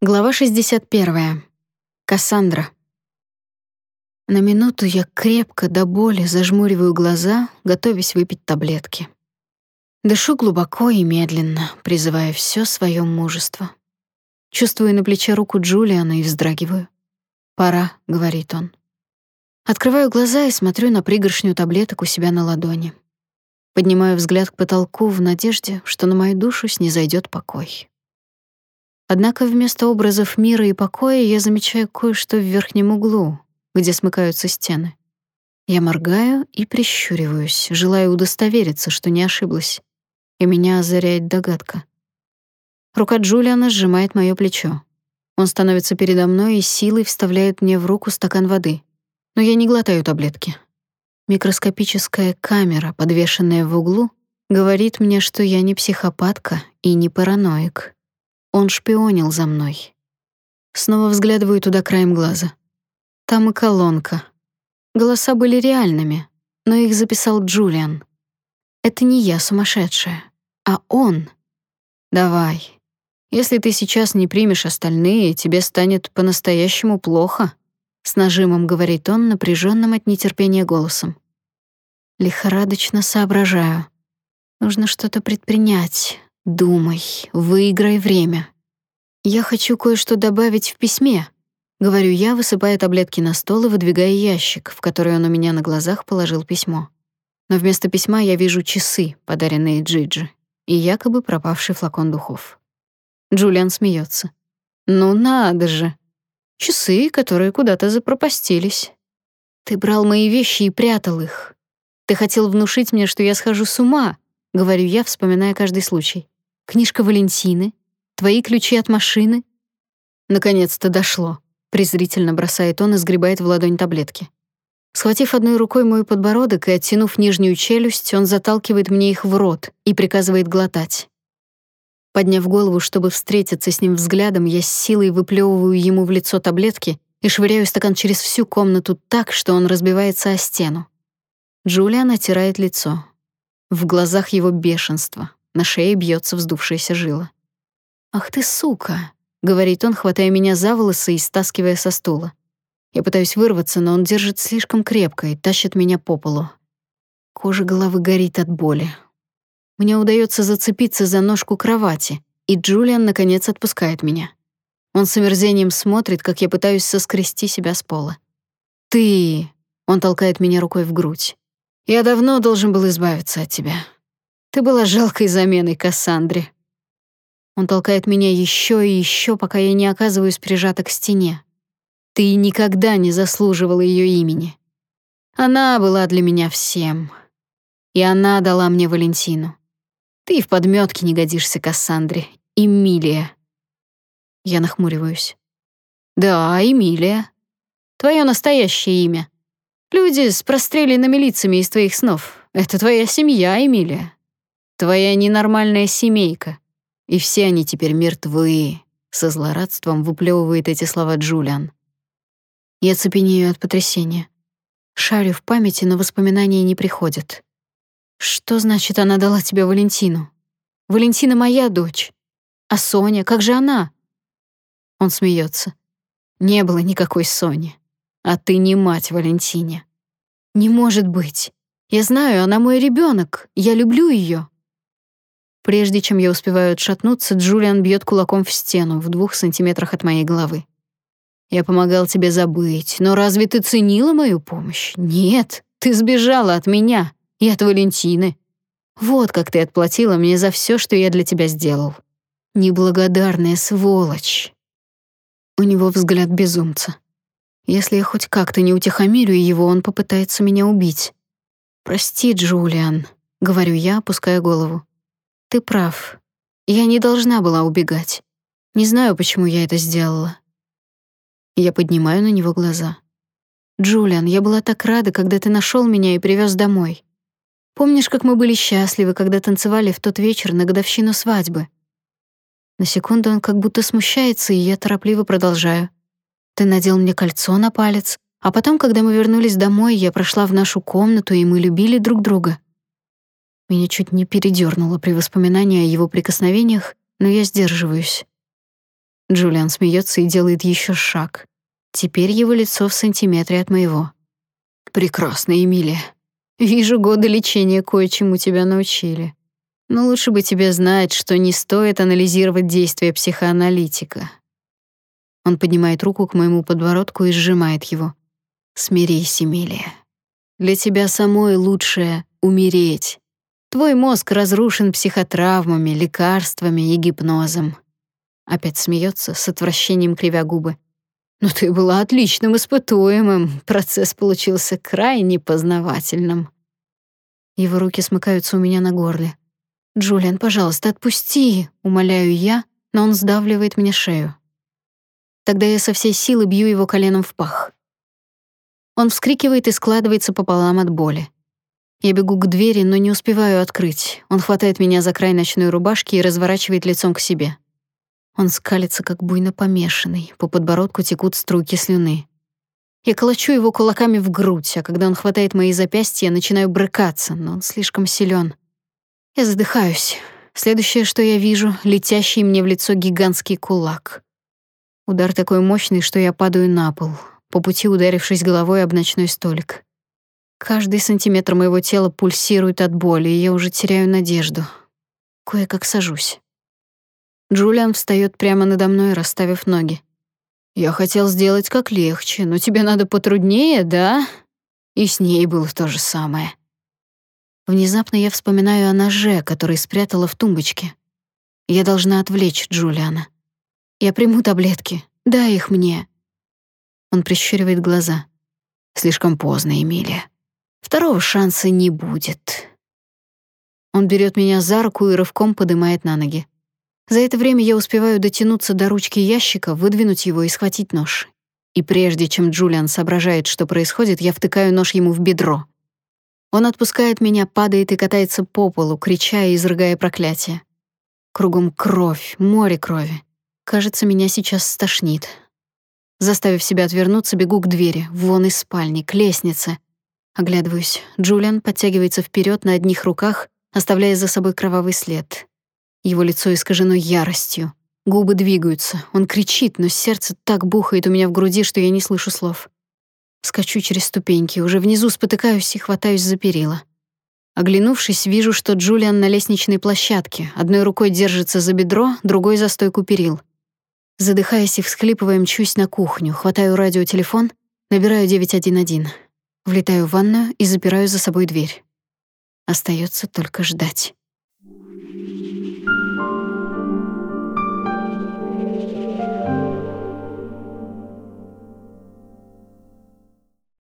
Глава 61. Кассандра. На минуту я крепко до боли зажмуриваю глаза, готовясь выпить таблетки. Дышу глубоко и медленно, призывая все свое мужество. Чувствую на плече руку Джулиана и вздрагиваю. «Пора», — говорит он. Открываю глаза и смотрю на пригоршню таблеток у себя на ладони. Поднимаю взгляд к потолку в надежде, что на мою душу снизойдет покой. Однако вместо образов мира и покоя я замечаю кое-что в верхнем углу, где смыкаются стены. Я моргаю и прищуриваюсь, желая удостовериться, что не ошиблась. И меня озаряет догадка. Рука Джулиана сжимает моё плечо. Он становится передо мной и силой вставляет мне в руку стакан воды. Но я не глотаю таблетки. Микроскопическая камера, подвешенная в углу, говорит мне, что я не психопатка и не параноик. Он шпионил за мной. Снова взглядываю туда краем глаза. Там и колонка. Голоса были реальными, но их записал Джулиан. Это не я сумасшедшая, а он. Давай. Если ты сейчас не примешь остальные, тебе станет по-настоящему плохо, с нажимом говорит он напряженным от нетерпения голосом. Лихорадочно соображаю. Нужно что-то предпринять. Думай, выиграй время. Я хочу кое-что добавить в письме, говорю я, высыпая таблетки на стол и выдвигая ящик, в который он у меня на глазах положил письмо. Но вместо письма я вижу часы, подаренные Джиджи, и якобы пропавший флакон духов. Джулиан смеется. Ну надо же. Часы, которые куда-то запропастились. Ты брал мои вещи и прятал их. Ты хотел внушить мне, что я схожу с ума, говорю я, вспоминая каждый случай. Книжка Валентины, твои ключи от машины. Наконец-то дошло. Презрительно бросает он и сгребает в ладонь таблетки. Схватив одной рукой мой подбородок и оттянув нижнюю челюсть, он заталкивает мне их в рот и приказывает глотать. Подняв голову, чтобы встретиться с ним взглядом, я с силой выплевываю ему в лицо таблетки и швыряю стакан через всю комнату так, что он разбивается о стену. Джулиан оттирает лицо. В глазах его бешенство. На шее бьется вздувшаяся жила. «Ах ты сука!» — говорит он, хватая меня за волосы и стаскивая со стула. Я пытаюсь вырваться, но он держит слишком крепко и тащит меня по полу. Кожа головы горит от боли. Мне удается зацепиться за ножку кровати, и Джулиан наконец отпускает меня. Он с омерзением смотрит, как я пытаюсь соскрести себя с пола. «Ты...» — он толкает меня рукой в грудь. «Я давно должен был избавиться от тебя. Ты была жалкой заменой Кассандре. Он толкает меня еще и еще, пока я не оказываюсь прижата к стене. Ты никогда не заслуживала ее имени. Она была для меня всем. И она дала мне Валентину. Ты в подметке не годишься Кассандре. Эмилия. Я нахмуриваюсь. Да, Эмилия. Твое настоящее имя. Люди с простреленными лицами из твоих снов. Это твоя семья, Эмилия. Твоя ненормальная семейка. И все они теперь мертвы. Со злорадством выплевывает эти слова Джулиан. Я цепенею от потрясения. Шарю в памяти, но воспоминания не приходят. Что значит, она дала тебе Валентину? Валентина моя дочь. А Соня, как же она? Он смеется. Не было никакой Сони. А ты не мать Валентине. Не может быть. Я знаю, она мой ребенок. Я люблю ее. Прежде чем я успеваю отшатнуться, Джулиан бьет кулаком в стену в двух сантиметрах от моей головы. Я помогал тебе забыть, но разве ты ценила мою помощь? Нет, ты сбежала от меня и от Валентины. Вот как ты отплатила мне за все, что я для тебя сделал. Неблагодарная сволочь. У него взгляд безумца. Если я хоть как-то не утихомирю его, он попытается меня убить. Прости, Джулиан, говорю я, опуская голову. Ты прав. Я не должна была убегать. Не знаю, почему я это сделала. Я поднимаю на него глаза. Джулиан, я была так рада, когда ты нашел меня и привез домой. Помнишь, как мы были счастливы, когда танцевали в тот вечер на годовщину свадьбы? На секунду он как будто смущается, и я торопливо продолжаю. Ты надел мне кольцо на палец, а потом, когда мы вернулись домой, я прошла в нашу комнату, и мы любили друг друга. Меня чуть не передёрнуло при воспоминании о его прикосновениях, но я сдерживаюсь. Джулиан смеется и делает еще шаг. Теперь его лицо в сантиметре от моего. Прекрасно, Эмилия. Вижу, годы лечения кое-чему тебя научили. Но лучше бы тебе знать, что не стоит анализировать действия психоаналитика. Он поднимает руку к моему подбородку и сжимает его. Смирись, Эмилия. Для тебя самой лучшее умереть. Твой мозг разрушен психотравмами, лекарствами и гипнозом. Опять смеется, с отвращением кривя губы. Но ты была отличным испытуемым. Процесс получился крайне познавательным. Его руки смыкаются у меня на горле. «Джулиан, пожалуйста, отпусти!» — умоляю я, но он сдавливает мне шею. Тогда я со всей силы бью его коленом в пах. Он вскрикивает и складывается пополам от боли. Я бегу к двери, но не успеваю открыть. Он хватает меня за край ночной рубашки и разворачивает лицом к себе. Он скалится, как буйно помешанный, по подбородку текут струйки слюны. Я колочу его кулаками в грудь, а когда он хватает мои запястья, я начинаю брыкаться, но он слишком силен. Я задыхаюсь. Следующее, что я вижу, летящий мне в лицо гигантский кулак. Удар такой мощный, что я падаю на пол, по пути ударившись головой об ночной столик. Каждый сантиметр моего тела пульсирует от боли, и я уже теряю надежду. Кое-как сажусь. Джулиан встаёт прямо надо мной, расставив ноги. «Я хотел сделать как легче, но тебе надо потруднее, да?» И с ней было то же самое. Внезапно я вспоминаю о ноже, который спрятала в тумбочке. Я должна отвлечь Джулиана. Я приму таблетки. Дай их мне. Он прищуривает глаза. Слишком поздно, Эмилия. Второго шанса не будет. Он берет меня за руку и рывком поднимает на ноги. За это время я успеваю дотянуться до ручки ящика, выдвинуть его и схватить нож. И прежде чем Джулиан соображает, что происходит, я втыкаю нож ему в бедро. Он отпускает меня, падает и катается по полу, крича и изрыгая проклятие. Кругом кровь, море крови. Кажется, меня сейчас стошнит. Заставив себя отвернуться, бегу к двери, вон из спальни, к лестнице. Оглядываюсь. Джулиан подтягивается вперед на одних руках, оставляя за собой кровавый след. Его лицо искажено яростью. Губы двигаются. Он кричит, но сердце так бухает у меня в груди, что я не слышу слов. Скачу через ступеньки, уже внизу спотыкаюсь и хватаюсь за перила. Оглянувшись, вижу, что Джулиан на лестничной площадке. Одной рукой держится за бедро, другой за стойку перил. Задыхаясь и всхлипывая, мчусь на кухню, хватаю радиотелефон, набираю 911. Влетаю в ванную и запираю за собой дверь. Остается только ждать.